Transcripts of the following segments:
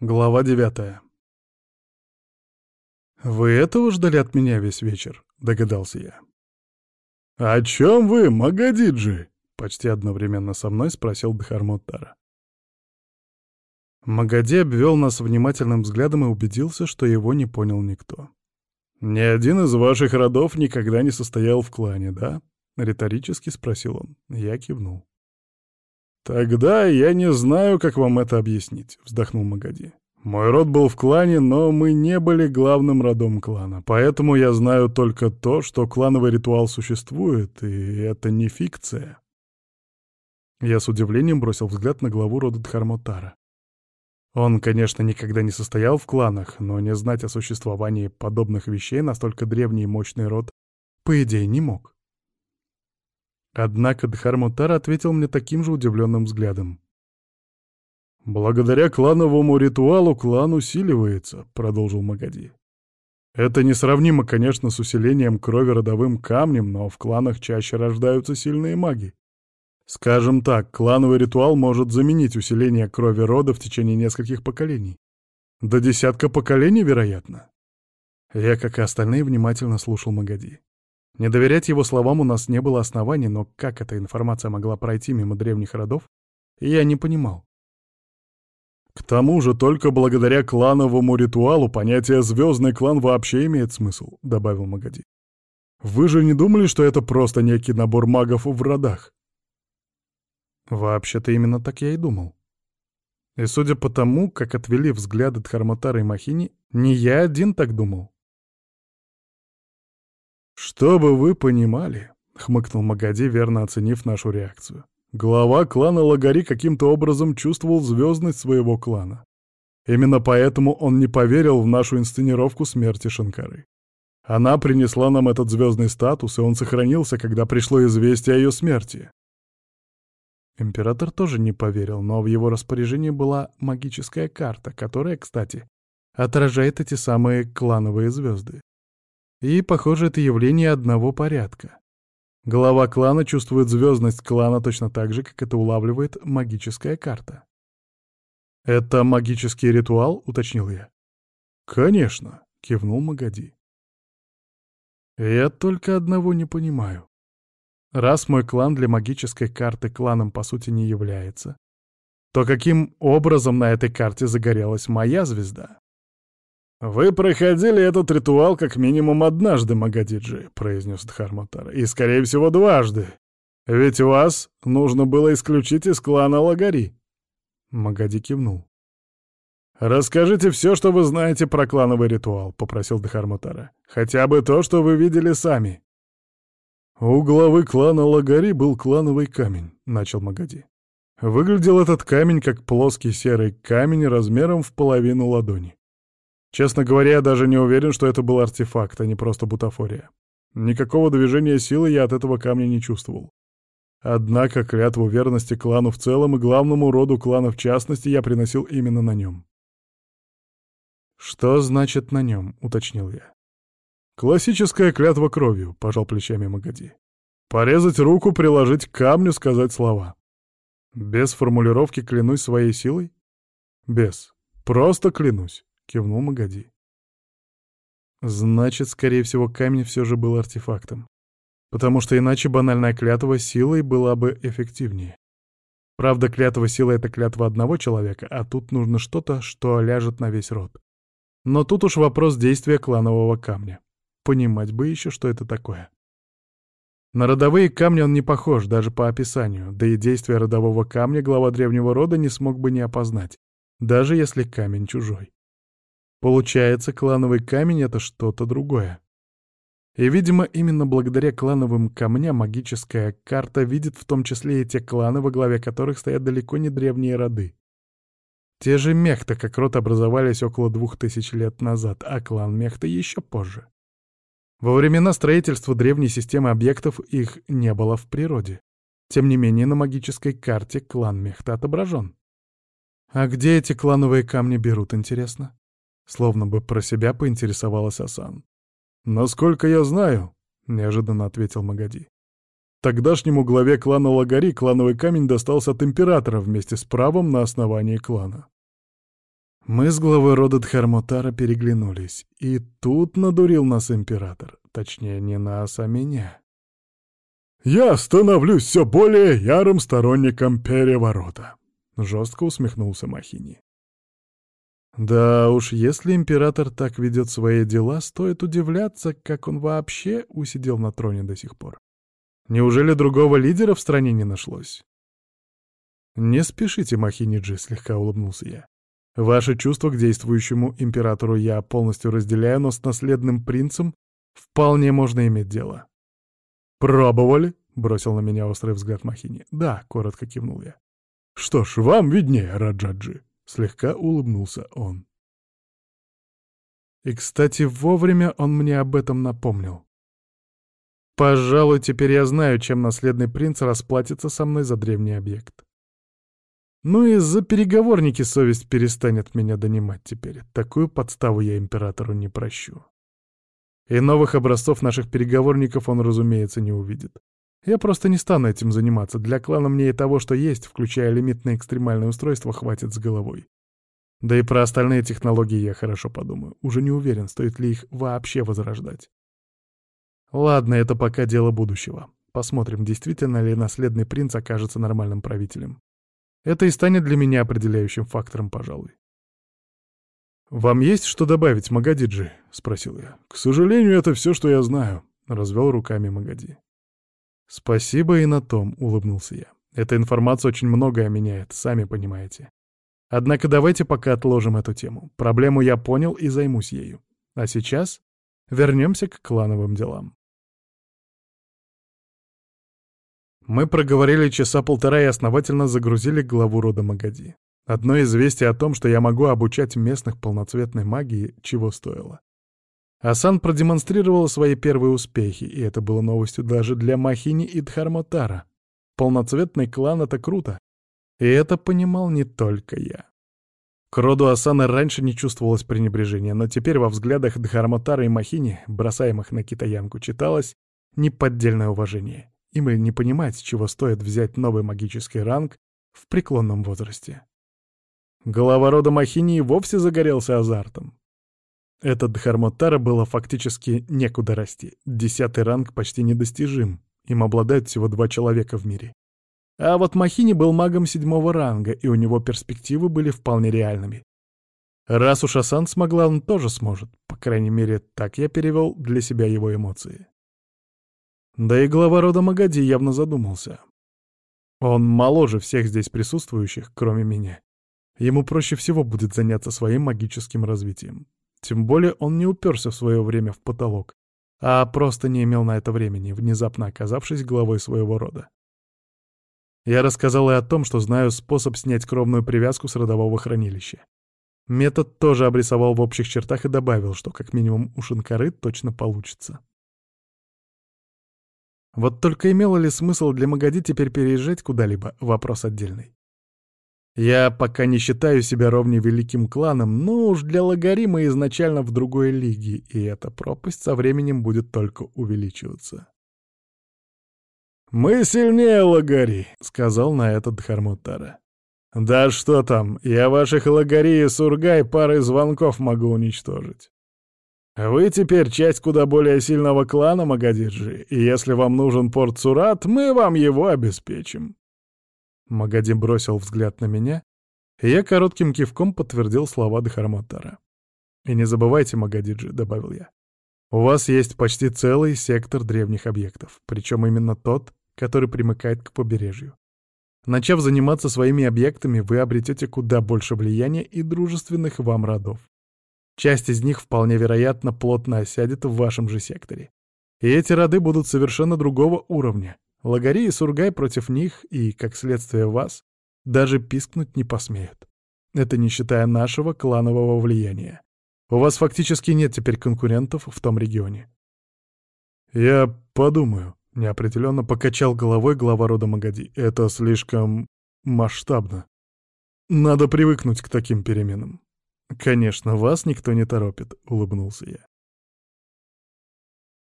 Глава девятая. «Вы этого ждали от меня весь вечер?» — догадался я. «О чем вы, Магадиджи?» — почти одновременно со мной спросил Дхармуттара. Магади обвел нас внимательным взглядом и убедился, что его не понял никто. «Ни один из ваших родов никогда не состоял в клане, да?» — риторически спросил он. Я кивнул. «Тогда я не знаю, как вам это объяснить», — вздохнул Магади. «Мой род был в клане, но мы не были главным родом клана, поэтому я знаю только то, что клановый ритуал существует, и это не фикция». Я с удивлением бросил взгляд на главу рода Дхармотара. Он, конечно, никогда не состоял в кланах, но не знать о существовании подобных вещей настолько древний и мощный род, по идее, не мог. Однако Дхармутар ответил мне таким же удивленным взглядом. «Благодаря клановому ритуалу клан усиливается», — продолжил Магади. «Это несравнимо, конечно, с усилением крови родовым камнем, но в кланах чаще рождаются сильные маги. Скажем так, клановый ритуал может заменить усиление крови рода в течение нескольких поколений. До десятка поколений, вероятно». Я, как и остальные, внимательно слушал Магади. Не доверять его словам у нас не было оснований, но как эта информация могла пройти мимо древних родов, я не понимал. К тому же только благодаря клановому ритуалу понятие «звездный клан» вообще имеет смысл, — добавил Магади. Вы же не думали, что это просто некий набор магов в родах? Вообще-то именно так я и думал. И судя по тому, как отвели взгляды Дхарматара и Махини, не я один так думал. «Чтобы вы понимали», — хмыкнул Магади, верно оценив нашу реакцию. Глава клана Лагари каким-то образом чувствовал звездность своего клана. Именно поэтому он не поверил в нашу инсценировку смерти Шанкары. Она принесла нам этот звездный статус, и он сохранился, когда пришло известие о ее смерти. Император тоже не поверил, но в его распоряжении была магическая карта, которая, кстати, отражает эти самые клановые звезды. И, похоже, это явление одного порядка. Глава клана чувствует звездность клана точно так же, как это улавливает магическая карта. «Это магический ритуал?» — уточнил я. «Конечно», — кивнул Магади. «Я только одного не понимаю. Раз мой клан для магической карты кланом по сути не является, то каким образом на этой карте загорелась моя звезда?» «Вы проходили этот ритуал как минимум однажды, Магадиджи», — произнес Дхарматар, — «и, скорее всего, дважды. Ведь вас нужно было исключить из клана Лагари». Магади кивнул. «Расскажите все, что вы знаете про клановый ритуал», — попросил Дхарматара. «Хотя бы то, что вы видели сами». «У главы клана Лагари был клановый камень», — начал Магади. Выглядел этот камень как плоский серый камень размером в половину ладони. Честно говоря, я даже не уверен, что это был артефакт, а не просто бутафория. Никакого движения силы я от этого камня не чувствовал. Однако клятву верности клану в целом и главному роду клана в частности я приносил именно на нем. «Что значит «на нем»?» — уточнил я. «Классическая клятва кровью», — пожал плечами Магади. «Порезать руку, приложить к камню, сказать слова». «Без формулировки клянусь своей силой?» «Без. Просто клянусь» кивнул Магади. Значит, скорее всего, камень все же был артефактом. Потому что иначе банальная клятва силой была бы эффективнее. Правда, клятва силы — это клятва одного человека, а тут нужно что-то, что ляжет на весь род. Но тут уж вопрос действия кланового камня. Понимать бы еще, что это такое. На родовые камни он не похож, даже по описанию, да и действия родового камня глава древнего рода не смог бы не опознать, даже если камень чужой. Получается, клановый камень — это что-то другое. И, видимо, именно благодаря клановым камням магическая карта видит в том числе и те кланы, во главе которых стоят далеко не древние роды. Те же Мехта, как род, образовались около двух тысяч лет назад, а клан Мехта еще позже. Во времена строительства древней системы объектов их не было в природе. Тем не менее, на магической карте клан Мехта отображен. А где эти клановые камни берут, интересно? Словно бы про себя поинтересовалась Асан. «Насколько я знаю», — неожиданно ответил Магади. Тогдашнему главе клана Лагари клановый камень достался от императора вместе с правом на основании клана. Мы с главой рода Дхармотара переглянулись, и тут надурил нас император. Точнее, не нас, а меня. «Я становлюсь все более ярым сторонником переворота», — жестко усмехнулся Махини. Да уж, если император так ведет свои дела, стоит удивляться, как он вообще усидел на троне до сих пор. Неужели другого лидера в стране не нашлось? «Не спешите, Махиниджи», — слегка улыбнулся я. «Ваши чувства к действующему императору я полностью разделяю, но с наследным принцем вполне можно иметь дело». «Пробовали?» — бросил на меня острый взгляд Махини. «Да», — коротко кивнул я. «Что ж, вам виднее, Раджаджи», — слегка улыбнулся он. И, кстати, вовремя он мне об этом напомнил. Пожалуй, теперь я знаю, чем наследный принц расплатится со мной за древний объект. Ну и за переговорники совесть перестанет меня донимать теперь. Такую подставу я императору не прощу. И новых образцов наших переговорников он, разумеется, не увидит. Я просто не стану этим заниматься. Для клана мне и того, что есть, включая лимит на экстремальное устройство, хватит с головой. Да и про остальные технологии я хорошо подумаю. Уже не уверен, стоит ли их вообще возрождать. Ладно, это пока дело будущего. Посмотрим, действительно ли наследный принц окажется нормальным правителем. Это и станет для меня определяющим фактором, пожалуй. «Вам есть что добавить, Магадиджи?» — спросил я. «К сожалению, это все, что я знаю», — развел руками Магади. «Спасибо и на том», — улыбнулся я. «Эта информация очень многое меняет, сами понимаете. Однако давайте пока отложим эту тему. Проблему я понял и займусь ею. А сейчас вернемся к клановым делам». Мы проговорили часа полтора и основательно загрузили главу рода Магади. Одно известие о том, что я могу обучать местных полноцветной магии, чего стоило. Асан продемонстрировал свои первые успехи, и это было новостью даже для Махини и Дхармотара. Полноцветный клан — это круто. И это понимал не только я. К роду Асана раньше не чувствовалось пренебрежения, но теперь во взглядах Дхармотара и Махини, бросаемых на китаянку, читалось неподдельное уважение. Им и не понимать, чего стоит взять новый магический ранг в преклонном возрасте. Голова рода Махини вовсе загорелся азартом. Этот Дхармотара было фактически некуда расти. Десятый ранг почти недостижим. Им обладают всего два человека в мире. А вот Махини был магом седьмого ранга, и у него перспективы были вполне реальными. Раз уж Асан смогла, он тоже сможет. По крайней мере, так я перевел для себя его эмоции. Да и глава рода Магади явно задумался. Он моложе всех здесь присутствующих, кроме меня. Ему проще всего будет заняться своим магическим развитием. Тем более он не уперся в свое время в потолок, а просто не имел на это времени, внезапно оказавшись главой своего рода. Я рассказал и о том, что знаю способ снять кровную привязку с родового хранилища. Метод тоже обрисовал в общих чертах и добавил, что как минимум у Шинкары точно получится. Вот только имело ли смысл для Магади теперь переезжать куда-либо — вопрос отдельный. Я пока не считаю себя ровне великим кланом, но уж для Лагари мы изначально в другой лиге, и эта пропасть со временем будет только увеличиваться. «Мы сильнее Лагари», — сказал на этот Дхармутара. «Да что там, я ваших Лагари и Сургай парой звонков могу уничтожить. Вы теперь часть куда более сильного клана Магадирджи, и если вам нужен порт Сурат, мы вам его обеспечим». Магади бросил взгляд на меня, и я коротким кивком подтвердил слова Дхарматара. «И не забывайте, Магадиджи», — добавил я. «У вас есть почти целый сектор древних объектов, причем именно тот, который примыкает к побережью. Начав заниматься своими объектами, вы обретете куда больше влияния и дружественных вам родов. Часть из них вполне вероятно плотно осядет в вашем же секторе. И эти роды будут совершенно другого уровня, Лагари и Сургай против них и, как следствие, вас даже пискнуть не посмеют. Это не считая нашего кланового влияния. У вас фактически нет теперь конкурентов в том регионе. Я подумаю, неопределенно покачал головой глава рода Магади. Это слишком масштабно. Надо привыкнуть к таким переменам. Конечно, вас никто не торопит, улыбнулся я.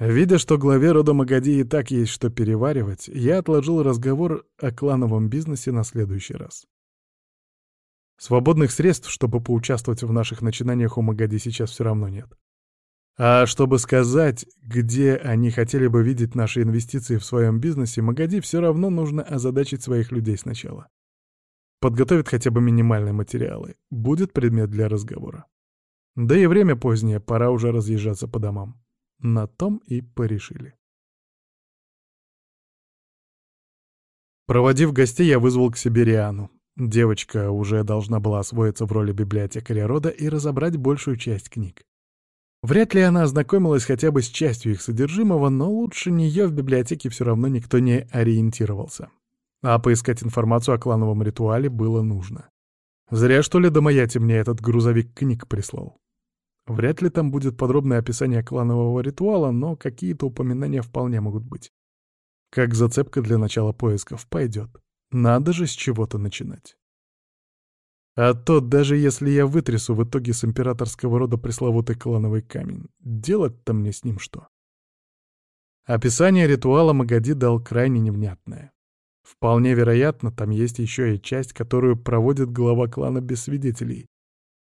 Видя, что главе рода Магади и так есть что переваривать, я отложил разговор о клановом бизнесе на следующий раз. Свободных средств, чтобы поучаствовать в наших начинаниях у Магади сейчас все равно нет. А чтобы сказать, где они хотели бы видеть наши инвестиции в своем бизнесе, Магади все равно нужно озадачить своих людей сначала. Подготовит хотя бы минимальные материалы. Будет предмет для разговора. Да и время позднее, пора уже разъезжаться по домам. На том и порешили. Проводив гостей, я вызвал к себе Риану. Девочка уже должна была освоиться в роли библиотекаря рода и разобрать большую часть книг. Вряд ли она ознакомилась хотя бы с частью их содержимого, но лучше нее в библиотеке все равно никто не ориентировался. А поискать информацию о клановом ритуале было нужно. Зря, что ли, Домаяти мне этот грузовик книг прислал. Вряд ли там будет подробное описание кланового ритуала, но какие-то упоминания вполне могут быть. Как зацепка для начала поисков пойдет. Надо же с чего-то начинать. А то, даже если я вытрясу в итоге с императорского рода пресловутый клановый камень, делать-то мне с ним что? Описание ритуала Магади дал крайне невнятное. Вполне вероятно, там есть еще и часть, которую проводит глава клана без свидетелей.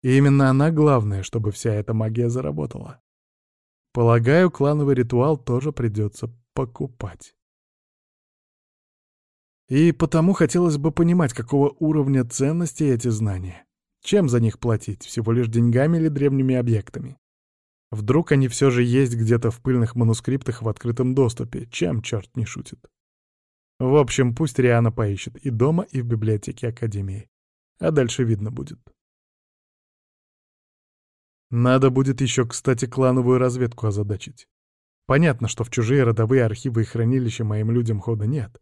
И именно она главная, чтобы вся эта магия заработала. Полагаю, клановый ритуал тоже придется покупать. И потому хотелось бы понимать, какого уровня ценности эти знания. Чем за них платить, всего лишь деньгами или древними объектами? Вдруг они все же есть где-то в пыльных манускриптах в открытом доступе, чем черт не шутит. В общем, пусть Риана поищет и дома, и в библиотеке Академии. А дальше видно будет. Надо будет еще, кстати, клановую разведку озадачить. Понятно, что в чужие родовые архивы и хранилища моим людям хода нет.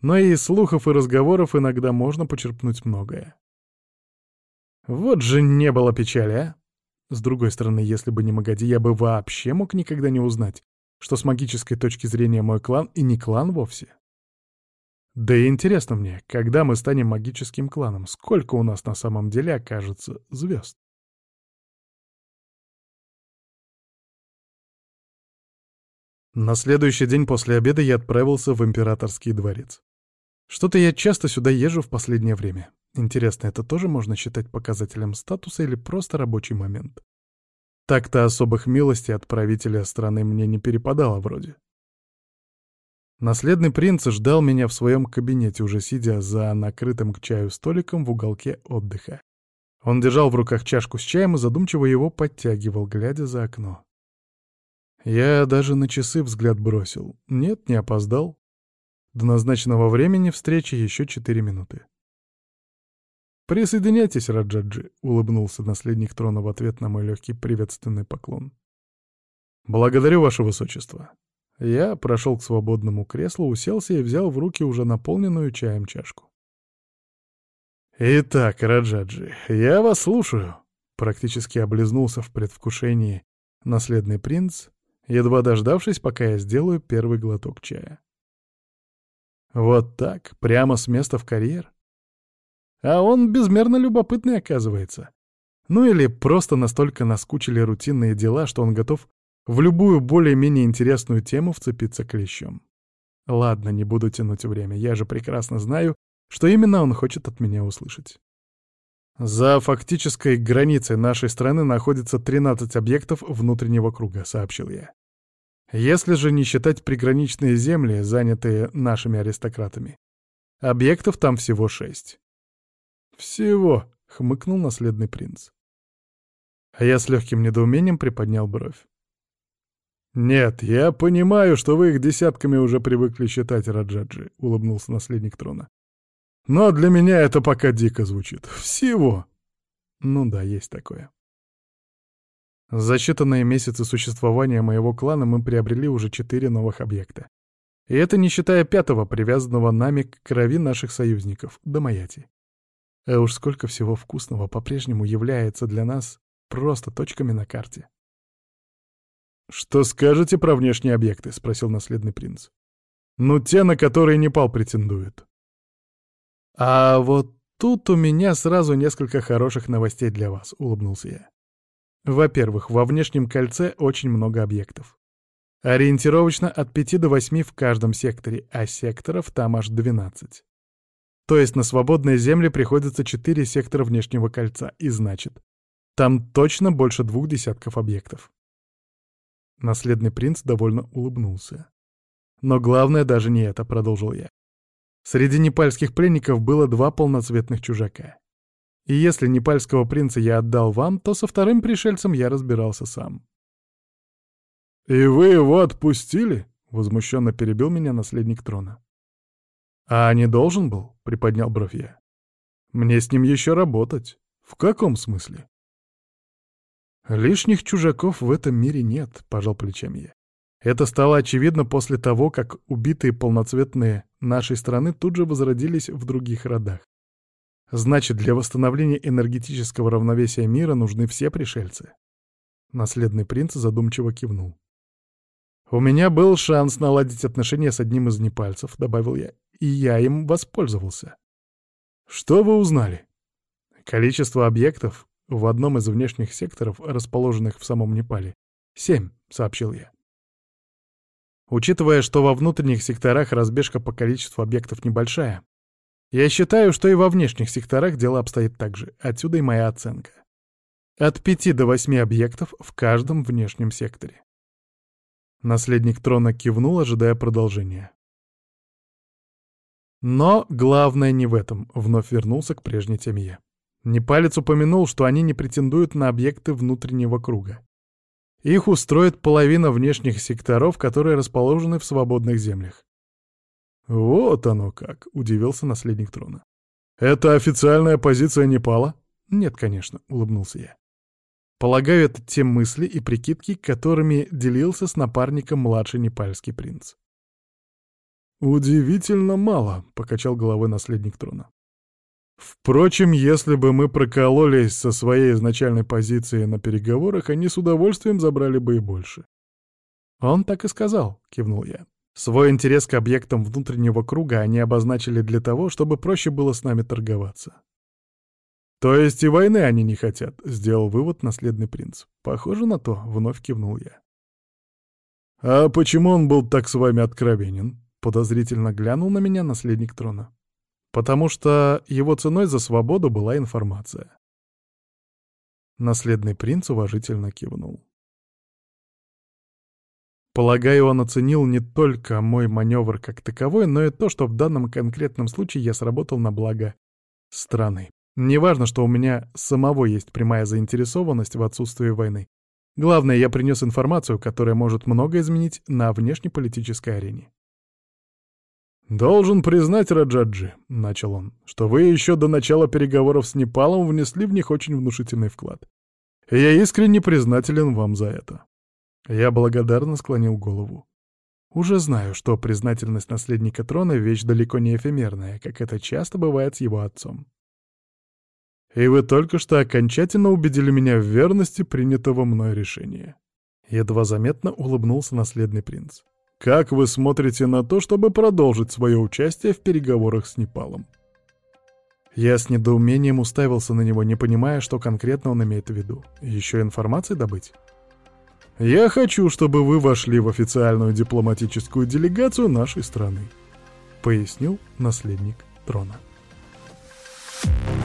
Но и из слухов и разговоров иногда можно почерпнуть многое. Вот же не было печали, а? С другой стороны, если бы не Магади, я бы вообще мог никогда не узнать, что с магической точки зрения мой клан и не клан вовсе. Да и интересно мне, когда мы станем магическим кланом, сколько у нас на самом деле окажется звезд? На следующий день после обеда я отправился в императорский дворец. Что-то я часто сюда езжу в последнее время. Интересно, это тоже можно считать показателем статуса или просто рабочий момент? Так-то особых милостей от правителя страны мне не перепадало вроде. Наследный принц ждал меня в своем кабинете, уже сидя за накрытым к чаю столиком в уголке отдыха. Он держал в руках чашку с чаем и задумчиво его подтягивал, глядя за окно. Я даже на часы взгляд бросил. Нет, не опоздал. До назначенного времени встречи еще четыре минуты. «Присоединяйтесь, Раджаджи», — улыбнулся наследник трона в ответ на мой легкий приветственный поклон. «Благодарю, ваше высочество». Я прошел к свободному креслу, уселся и взял в руки уже наполненную чаем чашку. «Итак, Раджаджи, я вас слушаю», — практически облизнулся в предвкушении наследный принц, едва дождавшись, пока я сделаю первый глоток чая. Вот так, прямо с места в карьер? А он безмерно любопытный, оказывается. Ну или просто настолько наскучили рутинные дела, что он готов в любую более-менее интересную тему вцепиться клещом. Ладно, не буду тянуть время, я же прекрасно знаю, что именно он хочет от меня услышать. За фактической границей нашей страны находится 13 объектов внутреннего круга, сообщил я. Если же не считать приграничные земли, занятые нашими аристократами, объектов там всего шесть. «Всего», — хмыкнул наследный принц. А я с легким недоумением приподнял бровь. «Нет, я понимаю, что вы их десятками уже привыкли считать, Раджаджи», — улыбнулся наследник трона. «Но для меня это пока дико звучит. Всего!» «Ну да, есть такое». За считанные месяцы существования моего клана мы приобрели уже четыре новых объекта. И это не считая пятого, привязанного нами к крови наших союзников, Домаяти. А уж сколько всего вкусного по-прежнему является для нас просто точками на карте. «Что скажете про внешние объекты?» — спросил наследный принц. «Ну, те, на которые Непал претендует». «А вот тут у меня сразу несколько хороших новостей для вас», — улыбнулся я. Во-первых, во внешнем кольце очень много объектов. Ориентировочно от 5 до 8 в каждом секторе, а секторов там аж 12. То есть на свободные земли приходится четыре сектора внешнего кольца, и значит, там точно больше двух десятков объектов. Наследный принц довольно улыбнулся. Но главное даже не это, продолжил я. Среди непальских пленников было два полноцветных чужака. И если непальского принца я отдал вам, то со вторым пришельцем я разбирался сам. «И вы его отпустили?» — возмущенно перебил меня наследник трона. «А не должен был?» — приподнял бровь я. «Мне с ним еще работать. В каком смысле?» «Лишних чужаков в этом мире нет», — пожал плечами я. Это стало очевидно после того, как убитые полноцветные нашей страны тут же возродились в других родах. Значит, для восстановления энергетического равновесия мира нужны все пришельцы. Наследный принц задумчиво кивнул. «У меня был шанс наладить отношения с одним из непальцев», — добавил я и я им воспользовался. Что вы узнали? Количество объектов в одном из внешних секторов, расположенных в самом Непале. Семь, сообщил я. Учитывая, что во внутренних секторах разбежка по количеству объектов небольшая, я считаю, что и во внешних секторах дело обстоит так же. Отсюда и моя оценка. От пяти до восьми объектов в каждом внешнем секторе. Наследник трона кивнул, ожидая продолжения. Но главное не в этом, вновь вернулся к прежней теме я. Непалец упомянул, что они не претендуют на объекты внутреннего круга. Их устроит половина внешних секторов, которые расположены в свободных землях. «Вот оно как!» — удивился наследник трона. «Это официальная позиция Непала?» «Нет, конечно», — улыбнулся я. Полагаю, это те мысли и прикидки, которыми делился с напарником младший непальский принц. «Удивительно мало», — покачал головой наследник трона. «Впрочем, если бы мы прокололись со своей изначальной позиции на переговорах, они с удовольствием забрали бы и больше». «Он так и сказал», — кивнул я. «Свой интерес к объектам внутреннего круга они обозначили для того, чтобы проще было с нами торговаться». «То есть и войны они не хотят», — сделал вывод наследный принц. «Похоже на то», — вновь кивнул я. «А почему он был так с вами откровенен?» Подозрительно глянул на меня наследник трона. Потому что его ценой за свободу была информация. Наследный принц уважительно кивнул. Полагаю, он оценил не только мой маневр как таковой, но и то, что в данном конкретном случае я сработал на благо страны. Неважно, что у меня самого есть прямая заинтересованность в отсутствии войны. Главное, я принес информацию, которая может много изменить на внешнеполитической арене. «Должен признать, Раджаджи», — начал он, — «что вы еще до начала переговоров с Непалом внесли в них очень внушительный вклад. Я искренне признателен вам за это». Я благодарно склонил голову. Уже знаю, что признательность наследника трона — вещь далеко не эфемерная, как это часто бывает с его отцом. И вы только что окончательно убедили меня в верности принятого мной решения. Едва заметно улыбнулся наследный принц. Как вы смотрите на то, чтобы продолжить свое участие в переговорах с Непалом? Я с недоумением уставился на него, не понимая, что конкретно он имеет в виду. Еще информации добыть? Я хочу, чтобы вы вошли в официальную дипломатическую делегацию нашей страны», — пояснил наследник трона. Thank you.